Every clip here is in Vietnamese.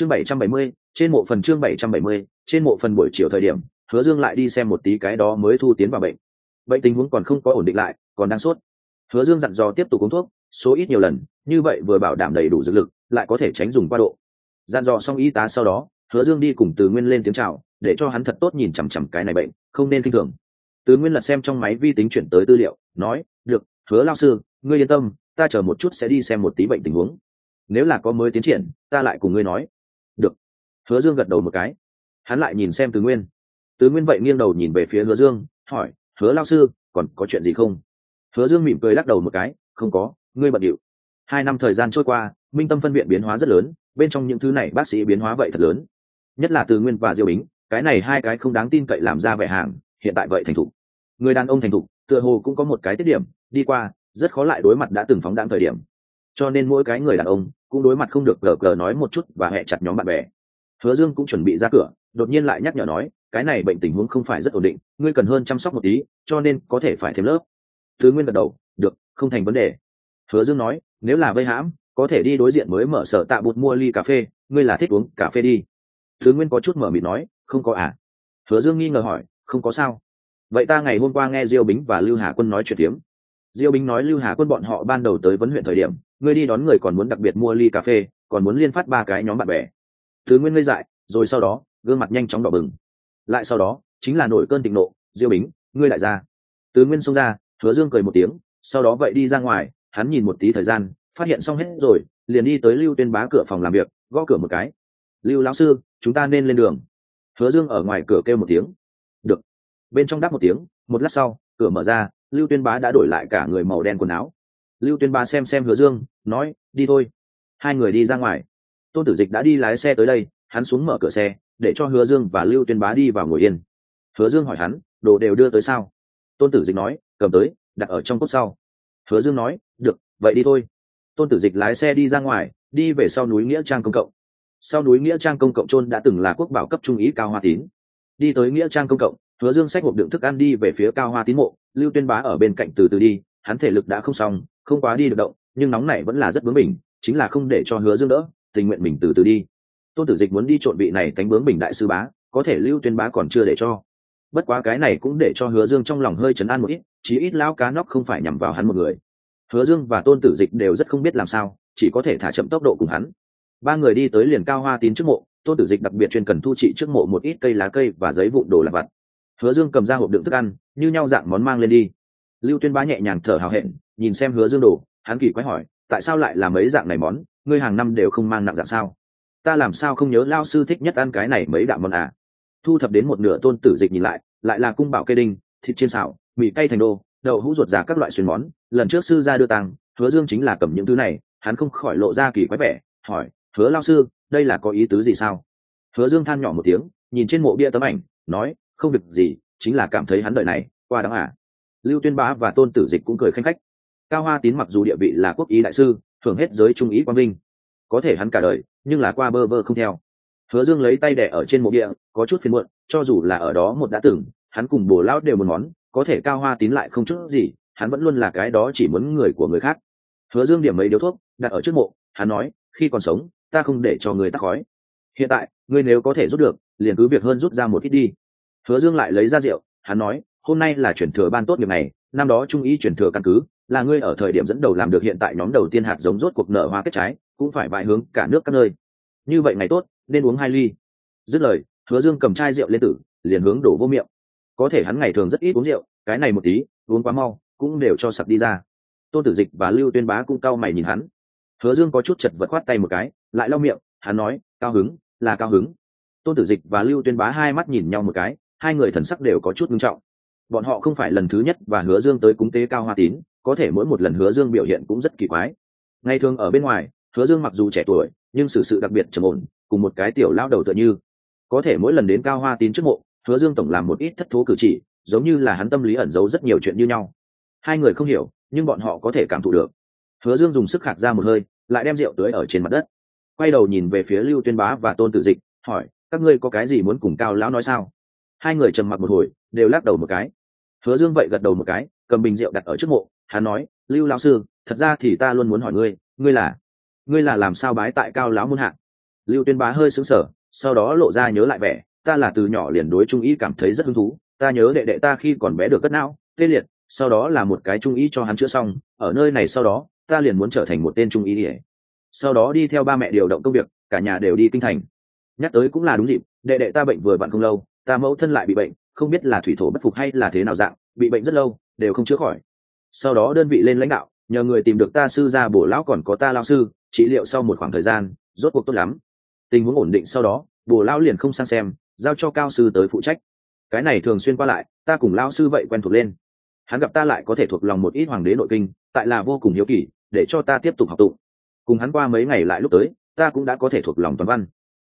chương bảy trăm bảy mươi, trên mộ phần chương bảy trăm bảy mươi, trên mộ phần buổi chiều thời điểm, hứa dương lại đi xem một tí cái đó mới thu tiến vào bệnh. Bệnh tình huống còn không có ổn định lại, còn đang sốt. Hứa dương dặn dò tiếp tục uống thuốc, số ít nhiều lần, như vậy vừa bảo đảm đầy đủ dược lực, lại có thể tránh dùng qua độ. Dặn dò xong y tá sau đó, hứa dương đi cùng từ nguyên lên tiếng chào, để cho hắn thật tốt nhìn chằm chằm cái này bệnh, không nên kinh thường. Từ nguyên lật xem trong máy vi tính chuyển tới tư liệu, nói, được, hứa lao sư, ngươi yên tâm, ta chờ một chút sẽ đi xem một tí bệnh tình huống. Nếu là có mới tiến triển, ta lại cùng ngươi nói hứa dương gật đầu một cái. Hắn lại nhìn xem từ nguyên. Từ nguyên vậy nghiêng đầu nhìn về phía hứa dương, hỏi, hứa lao sư, còn có chuyện gì không? Hứa dương mỉm cười lắc đầu một cái, không có, ngươi bận điệu. Hai năm thời gian trôi qua, minh tâm phân viện biến hóa rất lớn, bên trong những thứ này bác sĩ biến hóa vậy thật lớn. Nhất là từ nguyên và diêu bính, cái này hai cái không đáng tin cậy làm ra vẻ hàng, hiện tại vậy thành thục. Người đàn ông thành thục, tựa hồ cũng có một cái tiết điểm, đi qua, rất khó lại đối mặt đã từng phóng đáng thời điểm. Cho nên mỗi cái người đàn ông, cũng đối mặt không được gờ gờ nói một chút và hẹ chặt nhóm bạn bè hứa dương cũng chuẩn bị ra cửa, đột nhiên lại nhắc nhở nói, cái này bệnh tình huống không phải rất ổn định, ngươi cần hơn chăm sóc một tí, cho nên có thể phải thêm lớp. Thứ nguyên gật đầu, được, không thành vấn đề. Hứa dương nói, nếu là vây hãm, có thể đi đối diện mới mở sở tạ bụt mua ly cà phê, ngươi là thích uống cà phê đi. Thứ nguyên có chút mở mịt nói, không có à? Hứa dương nghi ngờ hỏi, không có sao. Vậy ta ngày hôm qua nghe diêu bính và lưu hà quân nói chuyện tiếm diêu bính nói lưu hà quân bọn họ ban đầu tới vấn huyện thời điểm, ngươi đi đón người còn muốn đặc biệt mua ly cà phê, còn muốn liên phát ba cái nhóm bạn bè thứ nguyên ngây dại, rồi sau đó, gương mặt nhanh chóng đỏ bừng. Lại sau đó, chính là nổi cơn thịnh nộ, diêu bính, ngươi lại ra. Tứ nguyên xông ra, hứa dương cười một tiếng, sau đó vậy đi ra ngoài, hắn nhìn một tí thời gian, phát hiện xong hết rồi, liền đi tới lưu tuyên bá cửa phòng làm việc, gõ cửa một cái. Lưu lão sư, chúng ta nên lên đường. Hứa dương ở ngoài cửa kêu một tiếng. Được. Bên trong đáp một tiếng, một lát sau, cửa mở ra, lưu tuyên bá đã đổi lại cả người màu đen quần áo. Lưu tuyên bá xem xem hứa dương, nói, đi thôi. Hai người đi ra ngoài tôn tử dịch đã đi lái xe tới đây, hắn xuống mở cửa xe, để cho hứa dương và lưu tuyên bá đi vào ngồi yên. Hứa dương hỏi hắn, đồ đều đưa tới sao? Tôn tử dịch nói, cầm tới, đặt ở trong cốt sau. Hứa dương nói, được, vậy đi thôi. Tôn tử dịch lái xe đi ra ngoài, đi về sau núi nghĩa trang công cộng. Sau núi nghĩa trang công cộng trôn đã từng là quốc bảo cấp trung ý cao hoa tín. Đi tới nghĩa trang công cộng, hứa dương xách hộp đựng thức ăn đi về phía cao hoa tín mộ, lưu tuyên bá ở bên cạnh từ từ đi, hắn thể lực đã không xong, không quá đi được động, nhưng nóng này vẫn là rất bướng mình chính là không để cho hứa dương đỡ tình nguyện mình từ từ đi. Tôn tử dịch muốn đi trộn vị này cánh bướng bình đại sư bá, có thể lưu tuyên bá còn chưa để cho. Bất quá cái này cũng để cho hứa dương trong lòng hơi chấn an một ít, chí ít lão cá nóc không phải nhằm vào hắn một người. Hứa dương và tôn tử dịch đều rất không biết làm sao, chỉ có thể thả chậm tốc độ cùng hắn. Ba người đi tới liền cao hoa tín trước mộ, tôn tử dịch đặc biệt chuyên cần thu trị trước mộ một ít cây lá cây và giấy vụn đồ lặt vặt. Hứa dương cầm ra hộp đựng thức ăn, như nhau dạng món mang lên đi. Lưu tuyên bá nhẹ nhàng thở hào hẹn, nhìn xem hứa dương đồ, hắn kỳ quái hỏi tại sao lại làm mấy dạng này món? Ngươi hàng năm đều không mang nặng dạng sao? Ta làm sao không nhớ lao sư thích nhất ăn cái này mấy đạm món à? Thu thập đến một nửa tôn tử dịch nhìn lại lại là cung bảo cây đinh, thịt trên xào, mì cay thành đô, đậu hũ ruột già các loại xuyên món. Lần trước sư ra đưa tăng hứa dương chính là cầm những thứ này, hắn không khỏi lộ ra kỳ quái vẻ, hỏi, hứa lao sư, đây là có ý tứ gì sao? Hứa dương than nhỏ một tiếng, nhìn trên mộ bia tấm ảnh, nói, không việc gì, chính là cảm thấy hắn đợi này, qua đáng à. Lưu tuyên bá và tôn tử dịch cũng cười khanh khách cao hoa tín mặc dù địa vị là quốc ý đại sư hưởng hết giới trung ý quang vinh, có thể hắn cả đời, nhưng là qua bơ vơ không theo. Hứa dương lấy tay đẻ ở trên mộ địa, có chút phiền muộn, cho dù là ở đó một đã từng, hắn cùng bồ lão đều một món, có thể cao hoa tín lại không chút gì, hắn vẫn luôn là cái đó chỉ muốn người của người khác. Hứa dương điểm mấy điếu thuốc, đặt ở trước mộ, hắn nói, khi còn sống, ta không để cho người tắc khói. Hiện tại, ngươi nếu có thể rút được, liền cứ việc hơn rút ra một ít đi. Hứa dương lại lấy ra rượu, hắn nói, hôm nay là chuyển thừa ban tốt nghiệp này năm đó trung ý chuyển thừa căn cứ, là ngươi ở thời điểm dẫn đầu làm được hiện tại nhóm đầu tiên hạt giống rốt cuộc nở hoa kết trái, cũng phải vài hướng cả nước các nơi. Như vậy ngày tốt, nên uống hai ly. Dứt lời, hứa dương cầm chai rượu lên tử, liền hướng đổ vô miệng. Có thể hắn ngày thường rất ít uống rượu, cái này một tí, uống quá mau, cũng đều cho sặc đi ra. Tôn tử dịch và lưu tuyên bá cũng cau mày nhìn hắn. Hứa dương có chút chật vật khoát tay một cái, lại lau miệng, hắn nói, cao hứng, là cao hứng. Tôn tử dịch và lưu tuyên bá hai mắt nhìn nhau một cái, hai người thần sắc đều có chút nghiêm trọng bọn họ không phải lần thứ nhất và hứa dương tới cúng tế cao hoa tín, có thể mỗi một lần hứa dương biểu hiện cũng rất kỳ quái. Ngày thường ở bên ngoài, hứa dương mặc dù trẻ tuổi, nhưng sự sự đặc biệt trầm ổn, cùng một cái tiểu lao đầu tựa như. Có thể mỗi lần đến cao hoa tín trước mộ, hứa dương tổng làm một ít thất thố cử chỉ, giống như là hắn tâm lý ẩn giấu rất nhiều chuyện như nhau. Hai người không hiểu, nhưng bọn họ có thể cảm thụ được. Hứa dương dùng sức khạc ra một hơi, lại đem rượu tưới ở trên mặt đất. Quay đầu nhìn về phía lưu tuyên bá và tôn tự dịch, hỏi, các ngươi có cái gì muốn cùng cao lão nói sao? Hai người trầm mặc một hồi, đều lắc đầu một cái. Hứa dương vậy gật đầu một cái, cầm bình rượu đặt ở trước mộ, hắn nói, lưu lão sư, thật ra thì ta luôn muốn hỏi ngươi ngươi là ngươi là làm sao bái tại cao lão muôn hạ? lưu tuyên bá hơi sững sờ, sau đó lộ ra nhớ lại vẻ, ta là từ nhỏ liền đối trung ý cảm thấy rất hứng thú, ta nhớ đệ đệ ta khi còn bé được cất não, tê liệt, sau đó là một cái trung ý cho hắn chữa xong, ở nơi này sau đó, ta liền muốn trở thành một tên trung ý ỉa sau đó đi theo ba mẹ điều động công việc, cả nhà đều đi kinh thành. Nhắc tới cũng là đúng dịp, đệ đệ ta bệnh vừa bạn không lâu ta mẫu thân lại bị bệnh, không biết là thủy thổ bất phục hay là thế nào dạng, bị bệnh rất lâu, đều không chữa khỏi. Sau đó đơn vị lên lãnh đạo, nhờ người tìm được ta sư ra bổ lão còn có ta lao sư, trị liệu sau một khoảng thời gian, rốt cuộc tốt lắm. Tình huống ổn định sau đó, bổ lão liền không sang xem, giao cho cao sư tới phụ trách. Cái này thường xuyên qua lại, ta cùng lao sư vậy quen thuộc lên. Hắn gặp ta lại có thể thuộc lòng một ít hoàng đế nội kinh, tại là vô cùng hiếu kỳ, để cho ta tiếp tục học tụ. cùng hắn qua mấy ngày lại lúc tới, ta cũng đã có thể thuộc lòng toàn văn.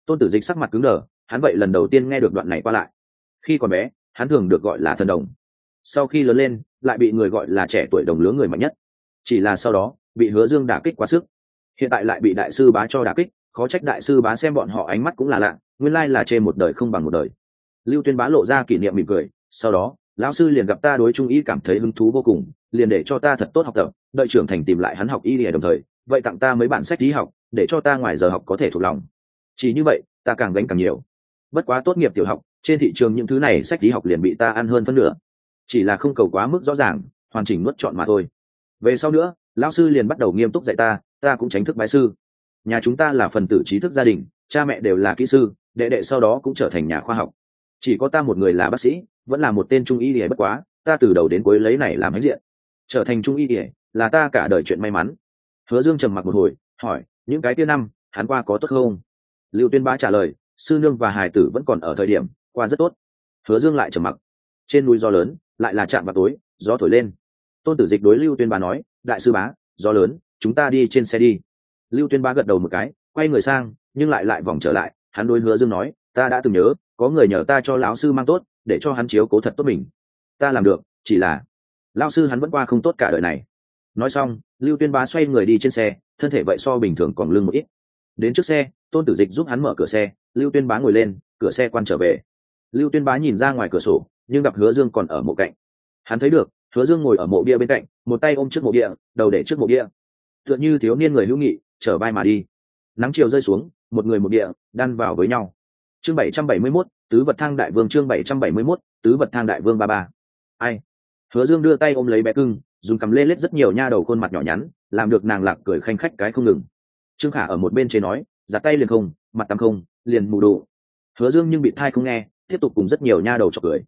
Tôn tử dịch sắc mặt cứng đờ hắn vậy lần đầu tiên nghe được đoạn này qua lại. Khi còn bé, hắn thường được gọi là thần đồng. Sau khi lớn lên, lại bị người gọi là trẻ tuổi đồng lứa người mạnh nhất. Chỉ là sau đó, bị hứa dương đả kích quá sức. Hiện tại lại bị đại sư bá cho đả kích, khó trách đại sư bá xem bọn họ ánh mắt cũng là lạ, nguyên lai là chê một đời không bằng một đời. Lưu tuyên bá lộ ra kỷ niệm mỉm cười, sau đó, lão sư liền gặp ta đối trung y cảm thấy hứng thú vô cùng, liền để cho ta thật tốt học tập, đợi trưởng thành tìm lại hắn học y lìa đồng thời, vậy tặng ta mấy bản sách lý học, để cho ta ngoài giờ học có thể thuộc lòng. Chỉ như vậy, ta càng gánh càng nhiều bất quá tốt nghiệp tiểu học, trên thị trường những thứ này sách lý học liền bị ta ăn hơn phân nửa. Chỉ là không cầu quá mức rõ ràng, hoàn chỉnh nuốt chọn mà thôi. Về sau nữa, lão sư liền bắt đầu nghiêm túc dạy ta ta cũng tránh thức bái sư. Nhà chúng ta là phần tử trí thức gia đình, cha mẹ đều là kỹ sư, đệ đệ sau đó cũng trở thành nhà khoa học. Chỉ có ta một người là bác sĩ, vẫn là một tên trung y ỉa bất quá, ta từ đầu đến cuối lấy này làm hãnh diện. Trở thành trung y ỉa là ta cả đời chuyện may mắn. Hứa dương trầm mặc một hồi, hỏi, những cái tia năm, hắn qua có tốt không? Lưu tuyên bá trả lời sư nương và hải tử vẫn còn ở thời điểm, qua rất tốt. Hứa dương lại trầm mặc. Trên núi gió lớn, lại là chạm vào tối, gió thổi lên. Tôn tử dịch đối lưu tuyên bá nói, đại sư bá, gió lớn, chúng ta đi trên xe đi. Lưu tuyên bá gật đầu một cái, quay người sang, nhưng lại lại vòng trở lại. Hắn đối hứa dương nói, ta đã từng nhớ, có người nhờ ta cho lão sư mang tốt, để cho hắn chiếu cố thật tốt mình. Ta làm được, chỉ là lão sư hắn vẫn qua không tốt cả đời này. Nói xong, lưu tuyên bá xoay người đi trên xe, thân thể vậy so bình thường còn lưng một ít. Đến trước xe, tôn tử dịch giúp hắn mở cửa xe lưu tuyên bá ngồi lên, cửa xe quan trở về. Lưu tuyên bá nhìn ra ngoài cửa sổ, nhưng gặp hứa dương còn ở mộ cạnh. Hắn thấy được, hứa dương ngồi ở mộ bia bên cạnh, một tay ôm trước mộ bia, đầu để trước mộ bia. Tựa như thiếu niên người hữu nghị, trở vai mà đi. Nắng chiều rơi xuống, một người một địa, đan vào với nhau. Chương bảy trăm bảy mươi mốt, tứ vật thang đại vương chương bảy trăm bảy mươi mốt, tứ vật thang đại vương ba ba. Ai? Hứa dương đưa tay ôm lấy bé cưng, dùng cằm lê lết rất nhiều nha đầu khuôn mặt nhỏ nhắn, làm được nàng lạc cười khanh khách cái không ngừng. Trương khả ở một bên chế nói, giặt tay liền không, mặt tắm không liền mù đủ hứa dương nhưng bị thai không nghe, tiếp tục cùng rất nhiều nha đầu chọc cười.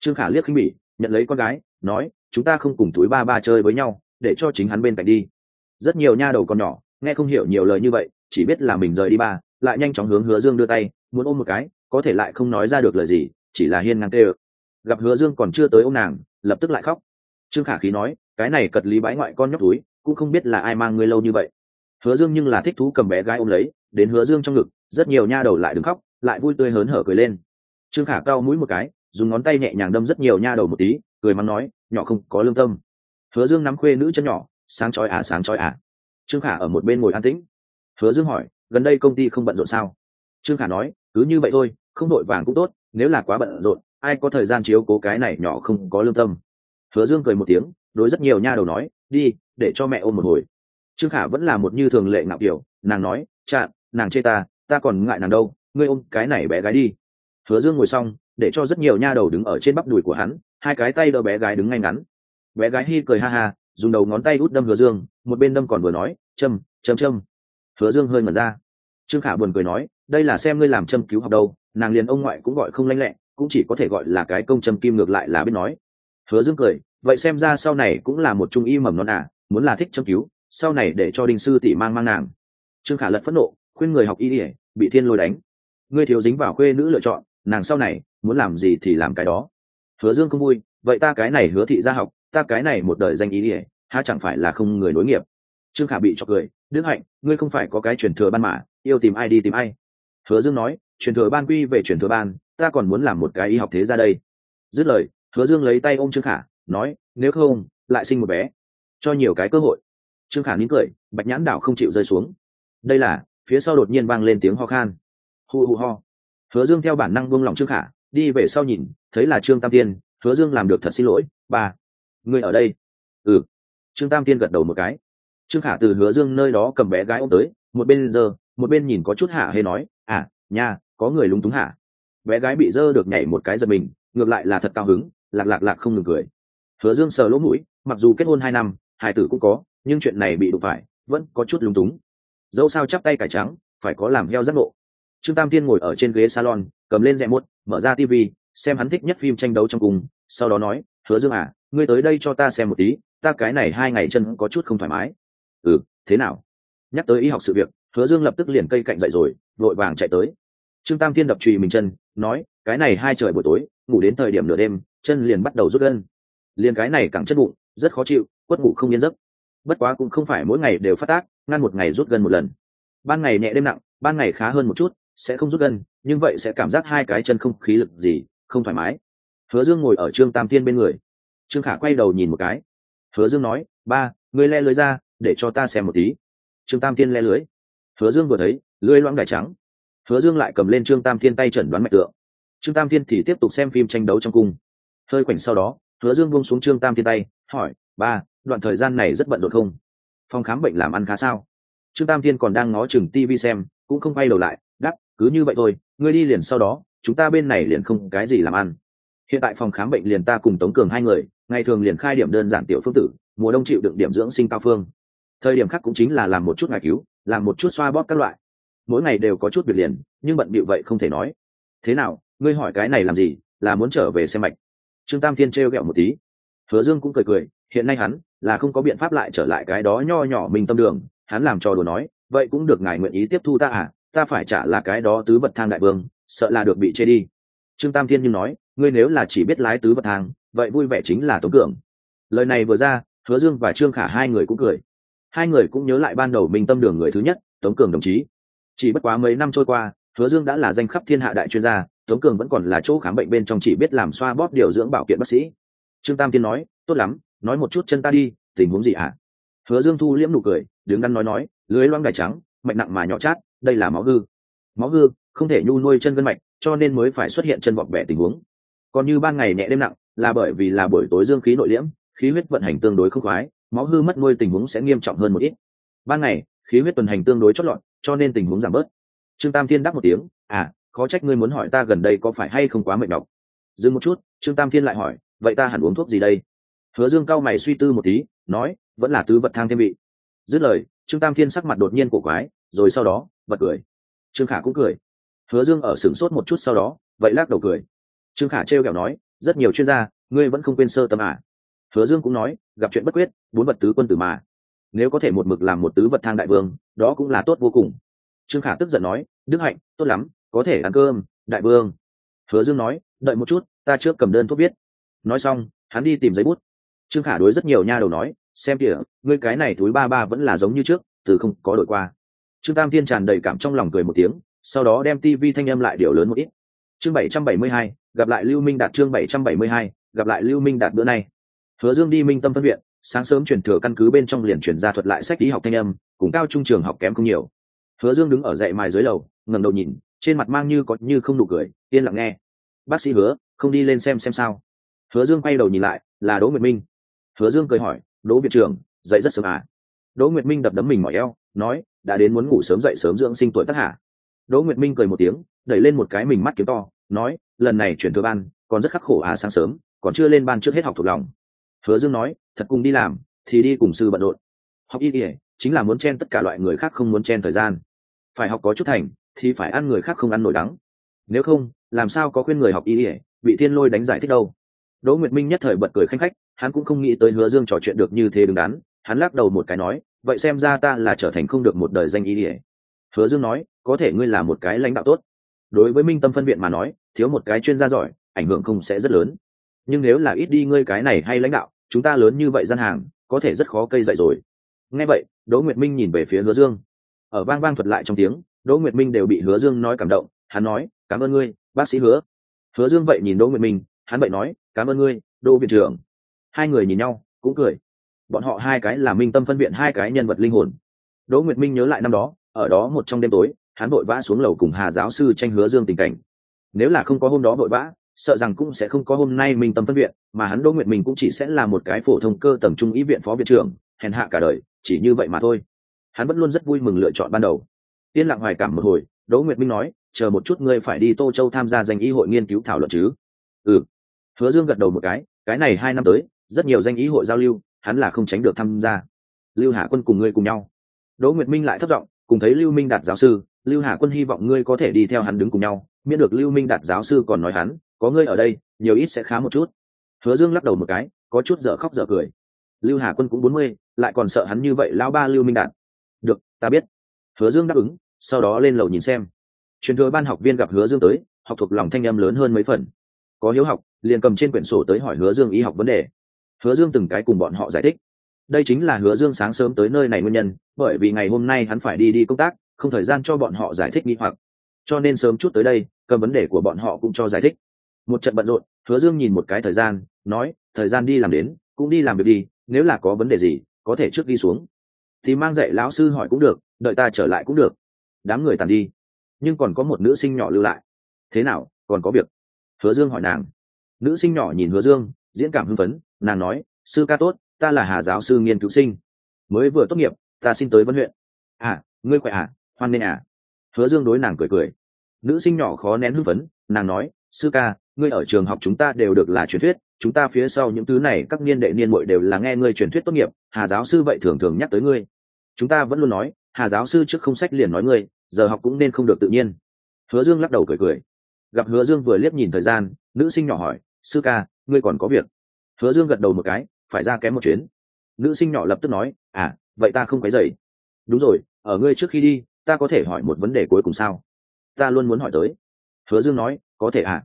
Trương khả liếc khinh bỉ, nhận lấy con gái, nói, chúng ta không cùng túi ba ba chơi với nhau, để cho chính hắn bên cạnh đi. Rất nhiều nha đầu còn nhỏ, nghe không hiểu nhiều lời như vậy, chỉ biết là mình rời đi ba, lại nhanh chóng hướng hứa dương đưa tay, muốn ôm một cái, có thể lại không nói ra được lời gì, chỉ là hiên ngang tê ơ. Gặp hứa dương còn chưa tới ô m nàng, lập tức lại khóc. Trương khả khí nói, cái này cật lý bãi ngoại con nhóc túi, cũng không biết là ai mang ngươi lâu như vậy hứa dương nhưng là thích thú cầm bé gái ôm lấy, đến hứa dương trong ngực, rất nhiều nha đầu lại đứng khóc, lại vui tươi hớn hở cười lên. Trương khả cao mũi một cái, dùng ngón tay nhẹ nhàng đâm rất nhiều nha đầu một tí, cười mắng nói, nhỏ không có lương tâm. Hứa dương nắm khuê nữ chân nhỏ, sáng chói à sáng chói à. Trương khả ở một bên ngồi an tĩnh. Hứa dương hỏi, gần đây công ty không bận rộn sao? Trương khả nói, cứ như vậy thôi, không đội vàng cũng tốt, nếu là quá bận rộn, ai có thời gian chiếu cố cái này nhỏ không có lương tâm? Hứa dương cười một tiếng, đối rất nhiều nha đầu nói, đi, để cho mẹ ôm một hồi trương khả vẫn là một như thường lệ ngạo kiểu, nàng nói chạn nàng chê ta ta còn ngại nàng đâu, ngươi ôm cái này bé gái đi. Hứa dương ngồi xong, để cho rất nhiều nha đầu đứng ở trên bắp đùi của hắn, hai cái tay đỡ bé gái đứng ngay ngắn. Bé gái hi cười ha ha, dùng đầu ngón tay út đâm hứa dương, một bên đâm còn vừa nói, châm châm châm. Hứa dương hơi ngẩn ra. Trương khả buồn cười nói, đây là xem ngươi làm châm cứu học đâu, nàng liền ông ngoại cũng gọi không lanh lẹ, cũng chỉ có thể gọi là cái công châm kim ngược lại là biết nói. Hứa dương cười, vậy xem ra sau này cũng là một trung y mầm non à muốn là thích châm cứu sau này để cho đinh sư tỷ mang mang nàng. Trương khả lật phẫn nộ, khuyên người học y ỉa bị thiên lôi đánh. Ngươi thiếu dính vào khuê nữ lựa chọn, nàng sau này, muốn làm gì thì làm cái đó. Hứa dương không vui, vậy ta cái này hứa thị gia học, ta cái này một đời danh y ỉa ha chẳng phải là không người nối nghiệp. Trương khả bị cho cười, đức hạnh, ngươi không phải có cái truyền thừa ban mà, yêu tìm ai đi tìm ai. Hứa dương nói, truyền thừa ban quy về truyền thừa ban, ta còn muốn làm một cái y học thế ra đây. Dứt lời, hứa dương lấy tay ôm trương khả, nói, nếu không, lại sinh một bé, cho nhiều cái cơ hội trương khả nín cười, bạch nhãn đảo không chịu rơi xuống. Đây là, phía sau đột nhiên vang lên tiếng ho khan. Hu hu ho. Hứa dương theo bản năng buông lòng trương khả, đi về sau nhìn, thấy là trương tam tiên, hứa dương làm được thật xin lỗi, ba người ở đây. Ừ. Trương tam tiên gật đầu một cái. Trương khả từ hứa dương nơi đó cầm bé gái ôm tới, một bên giờ một bên nhìn có chút hạ hay nói à nha, có người lúng túng hả? Bé gái bị dơ được nhảy một cái giật mình, ngược lại là thật cao hứng, lạc lạc lạc không ngừng cười. Hứa dương sờ lỗ mũi, mặc dù kết hôn hai năm hải tử cũng có nhưng chuyện này bị đụng phải, vẫn có chút lúng túng. Dẫu sao chắp tay cải trắng, phải có làm heo giác ngộ. Trương tam tiên ngồi ở trên ghế salon, cầm lên rẽ muốt mở ra tv xem hắn thích nhất phim tranh đấu trong cùng, sau đó nói, hứa dương à ngươi tới đây cho ta xem một tí, ta cái này hai ngày chân có chút không thoải mái. Ừ thế nào? Nhắc tới y học sự việc, hứa dương lập tức liền cây cạnh dậy rồi, vội vàng chạy tới. Trương tam thiên đập trùy mình chân, nói, cái này hai trời buổi tối, ngủ đến thời điểm nửa đêm, chân liền bắt đầu rút gân. Liền cái này cẳng chất bụng, rất khó chịu, quất ngủ không yên giấc bất quá cũng không phải mỗi ngày đều phát tác, ngăn một ngày rút gân một lần. Ban ngày nhẹ đêm nặng, ban ngày khá hơn một chút, sẽ không rút gân nhưng vậy sẽ cảm giác hai cái chân không khí lực gì, không thoải mái. Hứa dương ngồi ở trương tam thiên bên người. Trương khả quay đầu nhìn một cái. Hứa dương nói, ba, ngươi le lưới ra, để cho ta xem một tí. Trương tam thiên le lưới. Hứa dương vừa thấy, lưới loãng đài trắng. Hứa dương lại cầm lên trương tam thiên tay chẩn đoán mạch tượng. Trương tam thiên thì tiếp tục xem phim tranh đấu trong cung. Hơi khoảnh sau đó, hứa dương buông xuống trương tam thiên tay, hỏi, ba đoạn thời gian này rất bận rộn không? Phòng khám bệnh làm ăn khá sao? Trương tam thiên còn đang ngó chừng tv xem, cũng không quay đầu lại đắp cứ như vậy thôi, ngươi đi liền sau đó, chúng ta bên này liền không cái gì làm ăn. Hiện tại phòng khám bệnh liền ta cùng tống cường hai người, ngày thường liền khai điểm đơn giản tiểu phương tử, mùa đông chịu đựng điểm dưỡng sinh cao phương. Thời điểm khác cũng chính là làm một chút ngài cứu, làm một chút xoa bóp các loại. Mỗi ngày đều có chút việc liền, nhưng bận bịu vậy không thể nói. Thế nào, ngươi hỏi cái này làm gì, là muốn trở về xem mạch? Trương tam thiên trêu ghẹo một tí. Hứa dương cũng cười cười, hiện nay hắn là không có biện pháp lại trở lại cái đó nho nhỏ mình tâm đường, hắn làm trò đùa nói, vậy cũng được ngài nguyện ý tiếp thu ta à ta phải trả là cái đó tứ vật thang đại vương, sợ là được bị chê đi. Trương tam thiên nhưng nói, ngươi nếu là chỉ biết lái tứ vật thang, vậy vui vẻ chính là tống cường. Lời này vừa ra, hứa dương và trương khả hai người cũng cười. Hai người cũng nhớ lại ban đầu mình tâm đường người thứ nhất, tống cường đồng chí. Chỉ bất quá mấy năm trôi qua, hứa dương đã là danh khắp thiên hạ đại chuyên gia, tống cường vẫn còn là chỗ khám bệnh bên trong chỉ biết làm xoa bóp điều dưỡng bảo kiện bác sĩ. Trương tam tiên nói, tốt lắm nói một chút chân ta đi, tình huống gì hả? Hứa dương thu liễm nụ cười, đứng đắn nói nói, lưới loang đài trắng mạnh nặng mà nhỏ chát, đây là máu hư máu hư không thể nhu nuôi chân gân mạch, cho nên mới phải xuất hiện chân vọt bẻ tình huống. Còn như ban ngày nhẹ đêm nặng, là bởi vì là buổi tối dương khí nội liễm, khí huyết vận hành tương đối không khoái, máu hư mất nuôi tình huống sẽ nghiêm trọng hơn một ít. Ban ngày, khí huyết tuần hành tương đối chót lọt, cho nên tình huống giảm bớt. Trương tam thiên đáp một tiếng à khó trách ngươi muốn hỏi ta gần đây có phải hay không quá mệt mọc dừng một chút, trương tam thiên lại hỏi, vậy ta hẳn uống thuốc gì đây? Hứa dương cao mày suy tư một tí, nói, vẫn là tứ vật thang thêm vị. Dứt lời, trương tam thiên sắc mặt đột nhiên cổ quái, rồi sau đó, bật cười. Trương khả cũng cười. Hứa dương ở sửng sốt một chút sau đó, vậy lắc đầu cười. Trương khả trêu kẹo nói, rất nhiều chuyên gia, ngươi vẫn không quên sơ tâm à. hứa dương cũng nói, gặp chuyện bất quyết, bốn vật tứ quân tử mà. Nếu có thể một mực làm một tứ vật thang đại vương, đó cũng là tốt vô cùng. Trương khả tức giận nói, đức hạnh, tốt lắm, có thể ăn cơm, đại vương. Hứa dương nói, đợi một chút, ta trước cầm đơn thuốc viết nói xong, hắn đi tìm giấy bút trương khả đối rất nhiều nha đầu nói, xem kìa, ngươi cái này túi ba ba vẫn là giống như trước, từ không có đổi qua. Trương tam thiên tràn đầy cảm trong lòng cười một tiếng, sau đó đem tivi thanh âm lại điều lớn một ít. Chương bảy trăm bảy mươi hai, gặp lại lưu minh đạt chương bảy trăm bảy mươi hai, gặp lại lưu minh đạt bữa nay. Hứa dương đi minh tâm phân viện, sáng sớm chuyển thừa căn cứ bên trong liền chuyển ra thuật lại sách lý học thanh âm, cùng cao trung trường học kém không nhiều. Hứa dương đứng ở dậy mài dưới lầu, ngẩng đầu nhìn, trên mặt mang như có như không nụ cười, yên lặng nghe. Bác sĩ hứa, không đi lên xem xem sao. Hứa dương quay đầu nhìn lại, là đỗ nguyệt minh hứa dương cười hỏi, đỗ viện trưởng, dậy rất sớm à? Đỗ nguyệt minh đập đấm mình mỏi eo, nói, đã đến muốn ngủ sớm dậy sớm dưỡng sinh tuổi tác hạ đỗ nguyệt minh cười một tiếng, đẩy lên một cái mình mắt kiếm to, nói, lần này chuyển thừa ban, còn rất khắc khổ à sáng sớm, còn chưa lên ban trước hết học thuộc lòng. Hứa dương nói, thật cùng đi làm, thì đi cùng sư bận rộn. Học y ỉa chính là muốn chen tất cả loại người khác không muốn chen thời gian. Phải học có chút thành, thì phải ăn người khác không ăn nổi đắng. Nếu không, làm sao có khuyên người học y ỉa bị thiên lôi đánh giải thích đâu? Đỗ nguyệt minh nhất thời bật cười khanh khách, hắn cũng không nghĩ tới hứa dương trò chuyện được như thế đứng đắn, hắn lắc đầu một cái nói, vậy xem ra ta là trở thành không được một đời danh y ỉa hứa dương nói, có thể ngươi là một cái lãnh đạo tốt. Đối với minh tâm phân viện mà nói, thiếu một cái chuyên gia giỏi, ảnh hưởng không sẽ rất lớn. Nhưng nếu là ít đi ngươi cái này hay lãnh đạo, chúng ta lớn như vậy gian hàng, có thể rất khó cây dậy rồi. Nghe vậy, đỗ nguyệt minh nhìn về phía hứa dương. Ở vang vang thuật lại trong tiếng, đỗ nguyệt minh đều bị hứa dương nói cảm động, hắn nói, cảm ơn ngươi, bác sĩ hứa. Hứa dương vậy nhìn đỗ nguyệt minh hắn vậy nói, cảm ơn ngươi Đô viện trưởng. Hai người nhìn nhau, cũng cười. Bọn họ hai cái là minh tâm phân biện hai cái nhân vật linh hồn. Đỗ nguyệt minh nhớ lại năm đó, ở đó một trong đêm tối, hắn vội vã xuống lầu cùng hà giáo sư tranh hứa dương tình cảnh. Nếu là không có hôm đó vội vã, sợ rằng cũng sẽ không có hôm nay minh tâm phân viện, mà hắn đỗ nguyệt minh cũng chỉ sẽ là một cái phổ thông cơ tầng trung ý viện phó viện trưởng, hèn hạ cả đời, chỉ như vậy mà thôi. Hắn vẫn luôn rất vui mừng lựa chọn ban đầu. Yên lặng hoài cảm một hồi, đỗ nguyệt minh nói, chờ một chút ngươi phải đi tô châu tham gia danh y hội nghiên cứu thảo luận chứ. Ừ hứa dương gật đầu một cái cái này hai năm tới, rất nhiều danh ý hội giao lưu, hắn là không tránh được tham gia. Lưu hà quân cùng ngươi cùng nhau. Đỗ nguyệt minh lại thất vọng cùng thấy lưu minh đạt giáo sư, lưu hà quân hy vọng ngươi có thể đi theo hắn đứng cùng nhau, miễn được lưu minh đạt giáo sư còn nói hắn, có ngươi ở đây, nhiều ít sẽ khá một chút. Hứa dương lắc đầu một cái, có chút dở khóc dở cười. Lưu hà quân cũng bốn mươi, lại còn sợ hắn như vậy lão ba lưu minh đạt. Được, ta biết. Hứa dương đáp ứng, sau đó lên lầu nhìn xem. Truyền thừa ban học viên gặp hứa dương tới, học thuộc lòng thanh âm lớn hơn mấy phần có hiếu học, liền cầm trên quyển sổ tới hỏi hứa dương y học vấn đề. Hứa dương từng cái cùng bọn họ giải thích. Đây chính là hứa dương sáng sớm tới nơi này nguyên nhân, bởi vì ngày hôm nay hắn phải đi đi công tác, không thời gian cho bọn họ giải thích nghi hoặc. Cho nên sớm chút tới đây, cầm vấn đề của bọn họ cũng cho giải thích. Một trận bận rộn, hứa dương nhìn một cái thời gian, nói, thời gian đi làm đến, cũng đi làm việc đi, nếu là có vấn đề gì, có thể trước đi xuống. Thì mang dạy lão sư hỏi cũng được, đợi ta trở lại cũng được. Đám người tàn đi. Nhưng còn có một nữ sinh nhỏ lưu lại. Thế nào, còn có việc? Hứa dương hỏi nàng. Nữ sinh nhỏ nhìn hứa dương, diễn cảm hưng phấn, nàng nói, sư ca tốt, ta là hà giáo sư nghiên cứu sinh. Mới vừa tốt nghiệp, ta xin tới vân huyện. À ngươi khỏe à? Hoan nghênh à? Hứa dương đối nàng cười cười. Nữ sinh nhỏ khó nén hưng phấn, nàng nói, sư ca, ngươi ở trường học chúng ta đều được là truyền thuyết, chúng ta phía sau những thứ này các niên đệ niên bội đều là nghe ngươi truyền thuyết tốt nghiệp, hà giáo sư vậy thường thường nhắc tới ngươi. Chúng ta vẫn luôn nói, hà giáo sư trước không sách liền nói ngươi, giờ học cũng nên không được tự nhiên. Hứa dương lắc đầu cười cười gặp hứa dương vừa liếc nhìn thời gian, nữ sinh nhỏ hỏi, sư ca, ngươi còn có việc? Hứa dương gật đầu một cái, phải ra kém một chuyến. Nữ sinh nhỏ lập tức nói à vậy ta không cái dậy đúng rồi, ở ngươi trước khi đi, ta có thể hỏi một vấn đề cuối cùng sao? Ta luôn muốn hỏi tới. Hứa dương nói, có thể à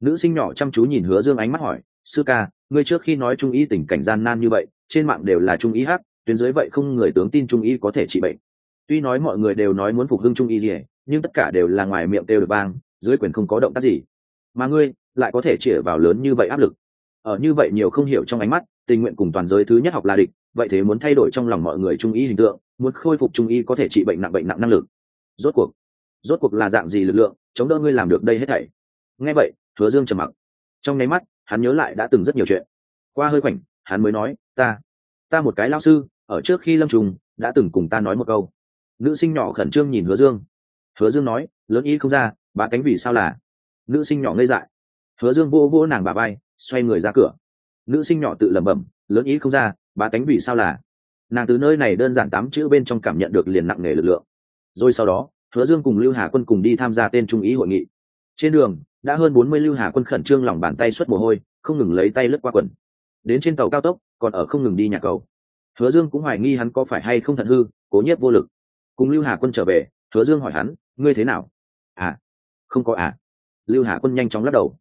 nữ sinh nhỏ chăm chú nhìn hứa dương ánh mắt hỏi, sư ca, ngươi trước khi nói trung y tình cảnh gian nan như vậy, trên mạng đều là trung y hát, tuyến dưới vậy không người tướng tin trung y có thể trị bệnh. Tuy nói mọi người đều nói muốn phục hưng trung y gì, nhưng tất cả đều là ngoài miệng đều được bang dưới quyền không có động tác gì. Mà ngươi lại có thể chĩa vào lớn như vậy áp lực. Ở như vậy nhiều không hiểu trong ánh mắt, tình nguyện cùng toàn giới thứ nhất học là địch, vậy thế muốn thay đổi trong lòng mọi người trung y hình tượng, muốn khôi phục trung y có thể trị bệnh nặng bệnh nặng năng lực. Rốt cuộc rốt cuộc là dạng gì lực lượng, chống đỡ ngươi làm được đây hết thảy? Nghe vậy, hứa dương trầm mặc. Trong nháy mắt, hắn nhớ lại đã từng rất nhiều chuyện. Qua hơi khoảnh, hắn mới nói, ta ta một cái lao sư, ở trước khi lâm trùng, đã từng cùng ta nói một câu. Nữ sinh nhỏ khẩn trương nhìn hứa dương. Hứa dương nói, lớn ý không ra ba cánh vì sao là? Nữ sinh nhỏ ngây dại. Hứa dương vô vô nàng bà bay xoay người ra cửa. Nữ sinh nhỏ tự lẩm bẩm, lớn ý không ra ba cánh vì sao là? Nàng từ nơi này đơn giản tám chữ bên trong cảm nhận được liền nặng nề lực lượng. Rồi sau đó, hứa dương cùng lưu hà quân cùng đi tham gia tên trung ý hội nghị. Trên đường, đã hơn bốn mươi lưu hà quân khẩn trương lòng bàn tay xuất mồ hôi, không ngừng lấy tay lướt qua quần. Đến trên tàu cao tốc, còn ở không ngừng đi nhà cầu. Hứa dương cũng hoài nghi hắn có phải hay không thận hư, cố nhất vô lực. Cùng lưu hà quân trở về, hứa dương hỏi hắn, ngươi thế nào? À không có à? Lưu hà quân nhanh chóng lắc đầu.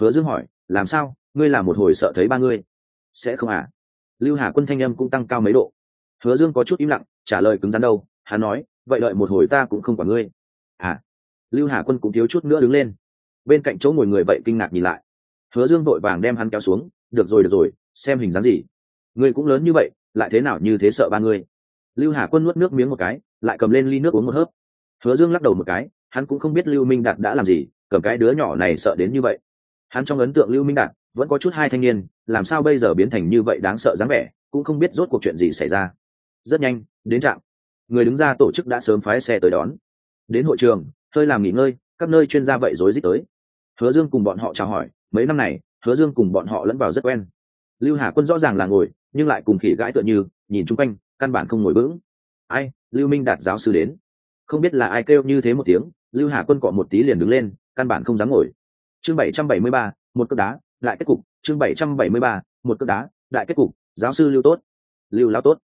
Hứa dương hỏi, làm sao? Ngươi làm một hồi sợ thấy ba ngươi. Sẽ không à? Lưu hà quân thanh âm cũng tăng cao mấy độ. Hứa dương có chút im lặng, trả lời cứng rắn đâu, hắn nói, vậy đợi một hồi ta cũng không quản ngươi. À? Lưu hà quân cũng thiếu chút nữa đứng lên. Bên cạnh chỗ ngồi người vậy kinh ngạc nhìn lại. Hứa dương vội vàng đem hắn kéo xuống, được rồi được rồi, xem hình dáng gì? Ngươi cũng lớn như vậy, lại thế nào như thế sợ ba ngươi? Lưu hà quân nuốt nước miếng một cái, lại cầm lên ly nước uống một hớp. Hứa dương lắc đầu một cái hắn cũng không biết lưu minh đạt đã làm gì, cầm cái đứa nhỏ này sợ đến như vậy. Hắn trong ấn tượng lưu minh đạt vẫn có chút hai thanh niên, làm sao bây giờ biến thành như vậy đáng sợ dáng vẻ, cũng không biết rốt cuộc chuyện gì xảy ra. Rất nhanh, đến trạm. Người đứng ra tổ chức đã sớm phái xe tới đón. Đến hội trường, hơi làm nghỉ ngơi, các nơi chuyên gia vậy rối rít tới. Hứa dương cùng bọn họ chào hỏi, mấy năm này, hứa dương cùng bọn họ lẫn vào rất quen. Lưu hà quân rõ ràng là ngồi, nhưng lại cùng khỉ gãi tựa như, nhìn chung quanh, căn bản không ngồi vững. Ai, lưu minh đạt giáo sư đến. Không biết là ai kêu như thế một tiếng lưu hà quân cọ một tí liền đứng lên, căn bản không dám ngồi. Chương bảy trăm bảy mươi ba, một cước đá lại kết cục. Chương bảy trăm bảy mươi ba, một cước đá, đại kết cục. Giáo sư lưu tốt. Lưu lao tốt.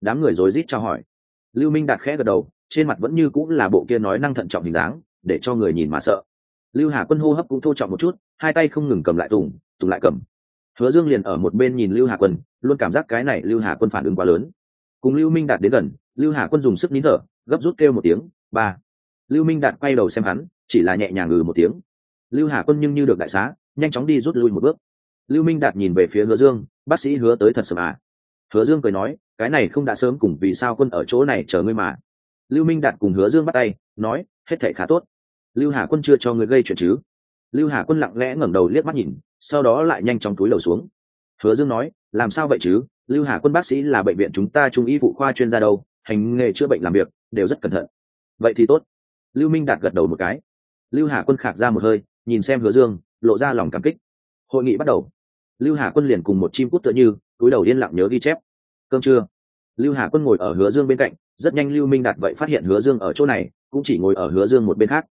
Đám người rối rít trao hỏi. Lưu minh đạt khẽ gật đầu, trên mặt vẫn như cũng là bộ kia nói năng thận trọng hình dáng, để cho người nhìn mà sợ. Lưu hà quân hô hấp cũng thô trọng một chút, hai tay không ngừng cầm lại tùng tùng lại cầm. Hứa dương liền ở một bên nhìn lưu hà quân, luôn cảm giác cái này lưu hà quân phản ứng quá lớn. Cùng lưu minh đạt đến gần, lưu hà quân dùng sức nín thở, gấp rút kêu một tiếng, ba lưu minh đạt quay đầu xem hắn, chỉ là nhẹ nhàng ngừ một tiếng. Lưu hà quân nhưng như được đại xá, nhanh chóng đi rút lui một bước. Lưu minh đạt nhìn về phía hứa dương, bác sĩ hứa tới thật sầm à? Hứa dương cười nói, cái này không đã sớm cùng vì sao quân ở chỗ này chờ ngươi mà. Lưu minh đạt cùng hứa dương bắt tay, nói, hết thể khá tốt. Lưu hà quân chưa cho người gây chuyện chứ? Lưu hà quân lặng lẽ ngẩng đầu liếc mắt nhìn, sau đó lại nhanh chóng túi lầu xuống. Hứa dương nói, làm sao vậy chứ? Lưu hà quân bác sĩ là bệnh viện chúng ta trung y phụ khoa chuyên gia đâu, hành nghề chữa bệnh làm việc đều rất cẩn thận. Vậy thì tốt lưu minh đạt gật đầu một cái. Lưu hà quân khạc ra một hơi, nhìn xem hứa dương, lộ ra lòng cảm kích. Hội nghị bắt đầu. Lưu hà quân liền cùng một chim cút tựa như túi đầu yên lặng nhớ ghi chép. Cơm trưa. Lưu hà quân ngồi ở hứa dương bên cạnh, rất nhanh lưu minh đạt vậy phát hiện hứa dương ở chỗ này, cũng chỉ ngồi ở hứa dương một bên khác.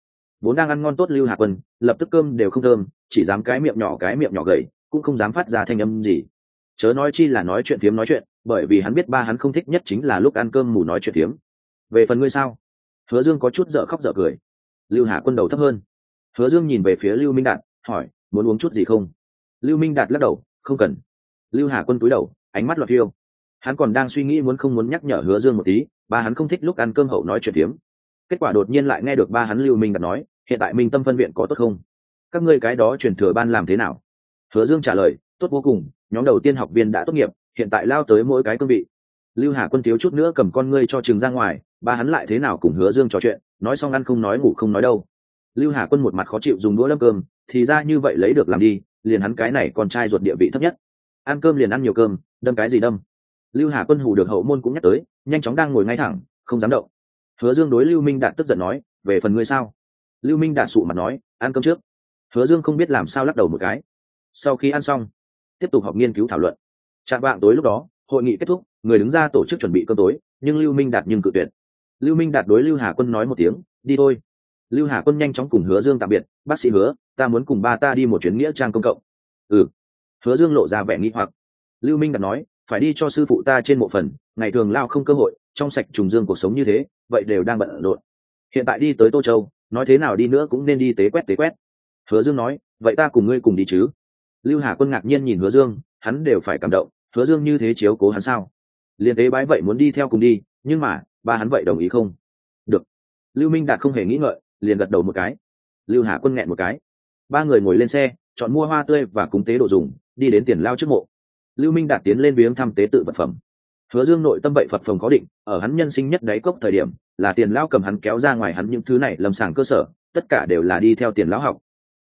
Vốn đang ăn ngon tốt lưu hà quân, lập tức cơm đều không thơm, chỉ dám cái miệng nhỏ cái miệng nhỏ gầy, cũng không dám phát ra thanh âm gì. Chớ nói chi là nói chuyện phiếm nói chuyện, bởi vì hắn biết ba hắn không thích nhất chính là lúc ăn cơm mù nói chuyện phiếm. Về phần ngươi sao? Hứa dương có chút dở khóc dở cười. Lưu hà quân đầu thấp hơn. Hứa dương nhìn về phía lưu minh đạt, hỏi, muốn uống chút gì không? Lưu minh đạt lắc đầu, không cần. Lưu hà quân cúi đầu, ánh mắt loạt phiêu. Hắn còn đang suy nghĩ muốn không muốn nhắc nhở hứa dương một tí, ba hắn không thích lúc ăn cơm hậu nói chuyện phiếm. Kết quả đột nhiên lại nghe được ba hắn lưu minh đạt nói, hiện tại minh tâm phân viện có tốt không? Các ngươi cái đó chuyển thừa ban làm thế nào? Hứa dương trả lời, tốt vô cùng, nhóm đầu tiên học viên đã tốt nghiệp, hiện tại lao tới mỗi cái cương vị. Lưu hà quân thiếu chút nữa cầm con ngươi cho trường ra ngoài ba hắn lại thế nào cùng hứa dương trò chuyện, nói xong ăn không nói ngủ không nói đâu. Lưu hà quân một mặt khó chịu dùng đũa lâm cơm, thì ra như vậy lấy được làm đi, liền hắn cái này con trai ruột địa vị thấp nhất. Ăn cơm liền ăn nhiều cơm, đâm cái gì đâm? Lưu hà quân hủ được hậu môn cũng nhắc tới, nhanh chóng đang ngồi ngay thẳng, không dám động. Hứa dương đối lưu minh đạt tức giận nói, về phần ngươi sao? Lưu minh đạt sụ mặt nói, ăn cơm trước. Hứa dương không biết làm sao lắc đầu một cái. Sau khi ăn xong, tiếp tục học nghiên cứu thảo luận. Chạm vạng tối lúc đó, hội nghị kết thúc, người đứng ra tổ chức chuẩn bị cơm tối, nhưng lưu minh đạt nhưng cự tuyệt lưu minh đạt đối lưu hà quân nói một tiếng, đi thôi. Lưu hà quân nhanh chóng cùng hứa dương tạm biệt, bác sĩ hứa, ta muốn cùng ba ta đi một chuyến nghĩa trang công cộng. Ừ. Hứa dương lộ ra vẻ nghi hoặc. Lưu minh đạt nói, phải đi cho sư phụ ta trên mộ phần, ngày thường lao không cơ hội, trong sạch trùng dương cuộc sống như thế, vậy đều đang bận rộn. Hiện tại đi tới tô châu, nói thế nào đi nữa cũng nên đi tế quét tế quét. Hứa dương nói, vậy ta cùng ngươi cùng đi chứ. Lưu hà quân ngạc nhiên nhìn hứa dương, hắn đều phải cảm động, hứa dương như thế chiếu cố hắn sao? Liền tế bái vậy muốn đi theo cùng đi, nhưng mà ba hắn vậy đồng ý không? Được. Lưu minh đạt không hề nghĩ ngợi, liền gật đầu một cái. Lưu hà quân nghẹn một cái. Ba người ngồi lên xe, chọn mua hoa tươi và cúng tế đồ dùng, đi đến tiền lao trước mộ. Lưu minh đạt tiến lên viếng thăm tế tự vật phẩm. Hứa dương nội tâm vậy phật phòng có định, ở hắn nhân sinh nhất đáy cốc thời điểm, là tiền lao cầm hắn kéo ra ngoài hắn những thứ này lầm sàng cơ sở, tất cả đều là đi theo tiền lão học.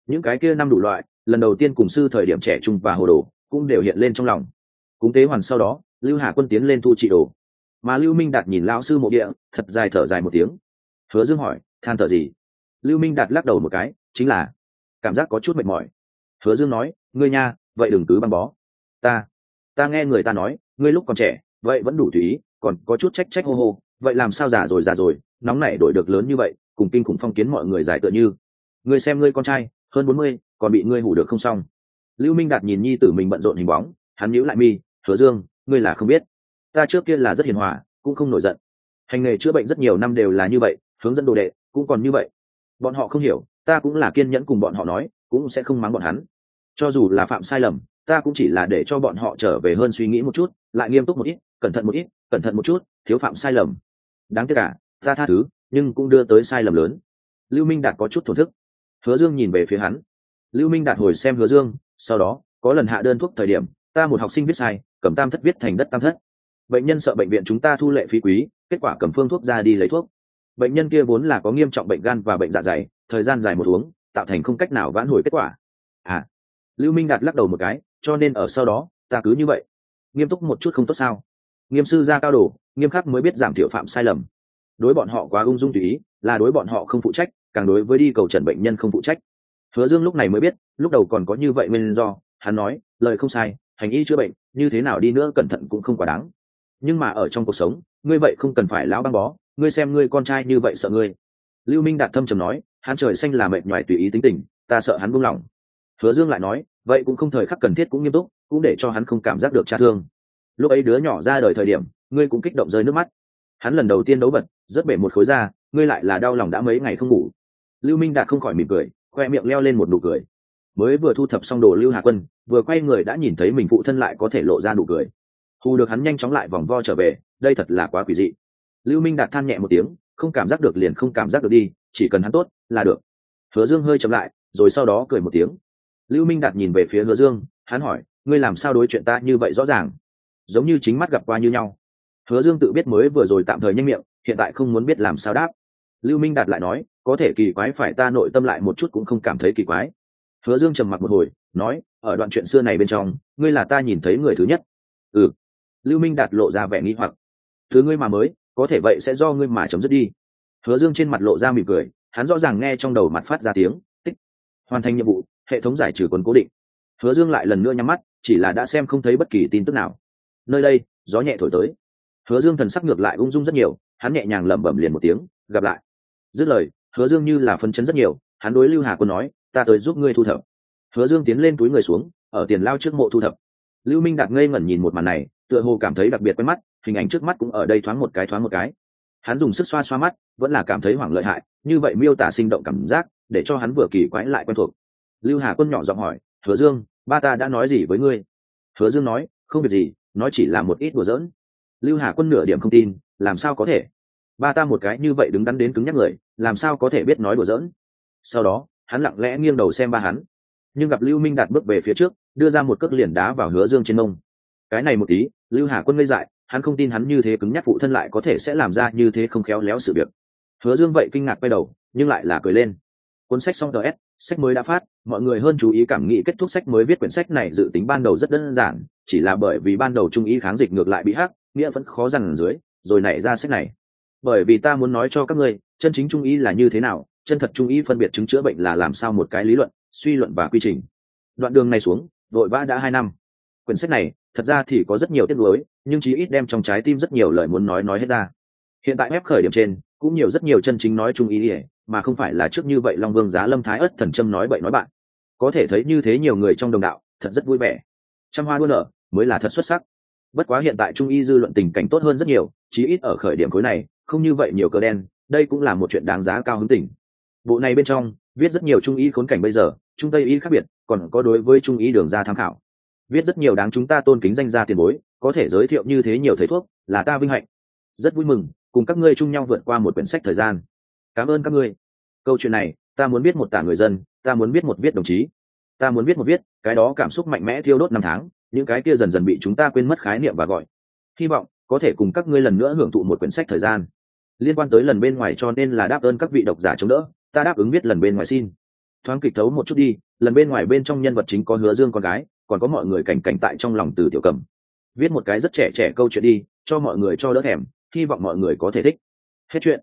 Những cái kia năm đủ loại, lần đầu tiên cùng sư thời điểm trẻ trung và hồ đồ, cũng đều hiện lên trong lòng. Cúng tế hoàn sau đó, lưu hà quân tiến lên thu trị đồ mà lưu minh đạt nhìn lão sư mộ địa, thật dài thở dài một tiếng. Hứa dương hỏi, than thở gì? Lưu minh đạt lắc đầu một cái, chính là cảm giác có chút mệt mỏi. Hứa dương nói, ngươi nha, vậy đừng cứ băng bó. Ta ta nghe người ta nói, ngươi lúc còn trẻ, vậy vẫn đủ tùy ý, còn có chút trách trách hô hô, vậy làm sao già rồi già rồi, nóng nảy đổi được lớn như vậy, cùng kinh khủng phong kiến mọi người giải tựa như. Ngươi xem ngươi con trai, hơn bốn mươi, còn bị ngươi hủ được không xong. Lưu minh đạt nhìn nhi tử mình bận rộn hình bóng, hắn nhíu lại mi, hứa dương, ngươi là không biết ta trước kia là rất hiền hòa, cũng không nổi giận. Hành nghề chữa bệnh rất nhiều năm đều là như vậy, hướng dẫn đồ đệ cũng còn như vậy. Bọn họ không hiểu, ta cũng là kiên nhẫn cùng bọn họ nói, cũng sẽ không mắng bọn hắn. Cho dù là phạm sai lầm, ta cũng chỉ là để cho bọn họ trở về hơn suy nghĩ một chút, lại nghiêm túc một ít, cẩn thận một ít, cẩn thận một chút, thiếu phạm sai lầm. Đáng tiếc cả ta tha thứ, nhưng cũng đưa tới sai lầm lớn. Lưu minh đạt có chút thổn thức. Hứa dương nhìn về phía hắn. Lưu minh đạt hồi xem hứa dương, sau đó, có lần hạ đơn thuốc thời điểm, ta một học sinh viết sai, cầm tam thất viết thành đất tam thất bệnh nhân sợ bệnh viện chúng ta thu lệ phí quý, kết quả cầm phương thuốc ra đi lấy thuốc. Bệnh nhân kia vốn là có nghiêm trọng bệnh gan và bệnh dạ dày, thời gian dài một uống, tạo thành không cách nào vãn hồi kết quả. À lưu minh đạt lắc đầu một cái, cho nên ở sau đó, ta cứ như vậy. Nghiêm túc một chút không tốt sao? Nghiêm sư ra cao đồ, nghiêm khắc mới biết giảm thiểu phạm sai lầm. Đối bọn họ quá ung dung tùy ý, là đối bọn họ không phụ trách, càng đối với đi cầu trần bệnh nhân không phụ trách. Hứa dương lúc này mới biết, lúc đầu còn có như vậy nguyên do, hắn nói, lời không sai, hành y chữa bệnh, như thế nào đi nữa cẩn thận cũng không quá đáng nhưng mà ở trong cuộc sống, ngươi vậy không cần phải lão băng bó, ngươi xem ngươi con trai như vậy sợ ngươi. Lưu minh đạt thâm trầm nói, hắn trời xanh là mệt nhoài tùy ý tính tình, ta sợ hắn buông lỏng. Hứa dương lại nói, vậy cũng không thời khắc cần thiết cũng nghiêm túc, cũng để cho hắn không cảm giác được cha thương. Lúc ấy đứa nhỏ ra đời thời điểm, ngươi cũng kích động rơi nước mắt. Hắn lần đầu tiên đấu bật, rất bể một khối da, ngươi lại là đau lòng đã mấy ngày không ngủ. Lưu minh đạt không khỏi mỉm cười, khoe miệng leo lên một nụ cười. Mới vừa thu thập xong đồ lưu hà quân, vừa quay người đã nhìn thấy mình phụ thân lại có thể lộ ra nụ cười hù được hắn nhanh chóng lại vòng vo trở về, đây thật là quá quỷ dị. Lưu minh đạt than nhẹ một tiếng, không cảm giác được liền không cảm giác được đi, chỉ cần hắn tốt là được. Hứa dương hơi chậm lại, rồi sau đó cười một tiếng. Lưu minh đạt nhìn về phía hứa dương, hắn hỏi, ngươi làm sao đối chuyện ta như vậy rõ ràng? Giống như chính mắt gặp qua như nhau. Hứa dương tự biết mới vừa rồi tạm thời nhanh miệng, hiện tại không muốn biết làm sao đáp. Lưu minh đạt lại nói, có thể kỳ quái phải ta nội tâm lại một chút cũng không cảm thấy kỳ quái. Hứa dương trầm mặc một hồi, nói, ở đoạn chuyện xưa này bên trong, ngươi là ta nhìn thấy người thứ nhất. Ừ lưu minh đạt lộ ra vẻ nghi hoặc. Thứ ngươi mà mới, có thể vậy sẽ do ngươi mà chấm dứt đi. Hứa dương trên mặt lộ ra mỉm cười, hắn rõ ràng nghe trong đầu mặt phát ra tiếng, tích. Hoàn thành nhiệm vụ, hệ thống giải trừ quân cố định. Hứa dương lại lần nữa nhắm mắt, chỉ là đã xem không thấy bất kỳ tin tức nào. Nơi đây, gió nhẹ thổi tới. Hứa dương thần sắc ngược lại ung dung rất nhiều, hắn nhẹ nhàng lẩm bẩm liền một tiếng, gặp lại. Dứt lời, hứa dương như là phân chấn rất nhiều, hắn đối lưu hà quân nói, ta tới giúp ngươi thu thập. Hứa dương tiến lên túi người xuống, ở tiền lao trước mộ thu thập. Lưu minh đạt ngây ngẩn nhìn một màn này tựa hồ cảm thấy đặc biệt quen mắt, hình ảnh trước mắt cũng ở đây thoáng một cái, thoáng một cái. Hắn dùng sức xoa xoa mắt, vẫn là cảm thấy hoảng lợi hại, như vậy miêu tả sinh động cảm giác, để cho hắn vừa kỳ quái lại quen thuộc. Lưu hà quân nhỏ giọng hỏi, hứa dương, ba ta đã nói gì với ngươi? Hứa dương nói, không việc gì nói chỉ là một ít đùa giỡn. Lưu hà quân nửa điểm không tin, làm sao có thể? Ba ta một cái như vậy đứng đắn đến cứng nhắc người, làm sao có thể biết nói đùa giỡn? Sau đó, hắn lặng lẽ nghiêng đầu xem ba hắn. Nhưng gặp lưu minh đạt bước về phía trước, đưa ra một cước liền đá vào hứa dương trên mông. Cái này một tí lưu hà quân ngây dại, hắn không tin hắn như thế cứng nhắc phụ thân lại có thể sẽ làm ra như thế không khéo léo sự việc. Hứa dương vậy kinh ngạc quay đầu, nhưng lại là cười lên. Cuốn sách xong ts sách mới đã phát, mọi người hơn chú ý cảm nghĩ kết thúc sách mới viết quyển sách này dự tính ban đầu rất đơn giản, chỉ là bởi vì ban đầu trung ý kháng dịch ngược lại bị hắc, nghĩa vẫn khó dằn dưới, rồi nảy ra sách này. Bởi vì ta muốn nói cho các ngươi, chân chính trung ý là như thế nào, chân thật trung ý phân biệt chứng chữa bệnh là làm sao một cái lý luận, suy luận và quy trình. Đoạn đường này xuống, vội vã đã hai năm. Quyển sách này thật ra thì có rất nhiều tiết lối nhưng chí ít đem trong trái tim rất nhiều lời muốn nói nói hết ra. Hiện tại ép khởi điểm trên, cũng nhiều rất nhiều chân chính nói chung ý ỉa mà không phải là trước như vậy long vương giá lâm thái ất thần châm nói bậy nói bạn. Có thể thấy như thế nhiều người trong đồng đạo, thật rất vui vẻ. Trăm hoa đua nở, mới là thật xuất sắc. Bất quá hiện tại trung y dư luận tình cảnh tốt hơn rất nhiều, chí ít ở khởi điểm khối này, không như vậy nhiều cờ đen, đây cũng là một chuyện đáng giá cao hứng tỉnh. Bộ này bên trong, viết rất nhiều trung y khốn cảnh bây giờ, trung tây y khác biệt, còn có đối với trung y đường ra tham khảo viết rất nhiều đáng chúng ta tôn kính danh gia tiền bối, có thể giới thiệu như thế nhiều thầy thuốc, là ta vinh hạnh. Rất vui mừng, cùng các ngươi chung nhau vượt qua một quyển sách thời gian. Cảm ơn các ngươi. Câu chuyện này, ta muốn biết một tả người dân, ta muốn biết một viết đồng chí. Ta muốn biết một viết, cái đó cảm xúc mạnh mẽ thiêu đốt năm tháng, những cái kia dần dần bị chúng ta quên mất khái niệm và gọi. Hy vọng, có thể cùng các ngươi lần nữa hưởng thụ một quyển sách thời gian. Liên quan tới lần bên ngoài cho nên là đáp ơn các vị độc giả chống đỡ, ta đáp ứng viết lần bên ngoài xin. Thoáng kịch thấu một chút đi, lần bên ngoài bên trong nhân vật chính có hứa dương con gái còn có mọi người cảnh cảnh tại trong lòng từ tiểu cầm. Viết một cái rất trẻ trẻ câu chuyện đi, cho mọi người cho đỡ thèm, hy vọng mọi người có thể thích. Hết chuyện.